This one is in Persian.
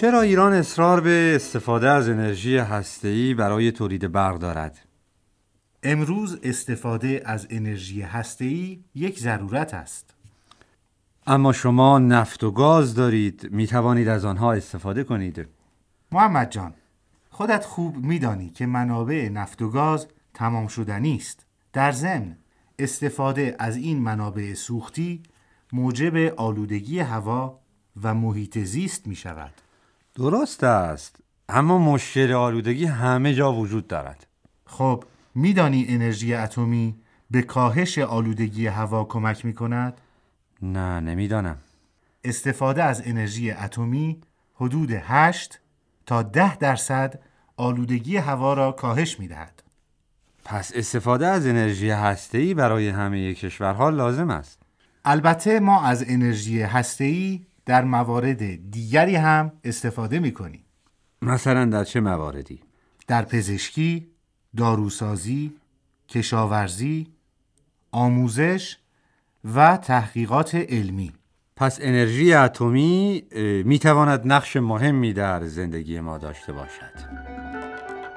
چرا ایران اصرار به استفاده از انرژی هسته‌ای برای تولید برق دارد؟ امروز استفاده از انرژی هسته‌ای یک ضرورت است. اما شما نفت و گاز دارید می توانید از آنها استفاده کنید محمد جان خودت خوب میدانی که منابع نفت و گاز تمام شدنی است در ضمن استفاده از این منابع سوختی موجب آلودگی هوا و محیط زیست می شود درست است اما مشکل آلودگی همه جا وجود دارد خب میدانی انرژی اتمی به کاهش آلودگی هوا کمک می کند؟ نه نمی‌دانم استفاده از انرژی اتمی حدود 8 تا 10 درصد آلودگی هوا را کاهش می دهد. پس استفاده از انرژی هسته‌ای برای همه کشورها لازم است البته ما از انرژی هسته‌ای در موارد دیگری هم استفاده می کنیم. مثلا در چه مواردی؟ در پزشکی، داروسازی، کشاورزی، آموزش و تحقیقات علمی پس انرژی اتمی می تواند نقش مهمی در زندگی ما داشته باشد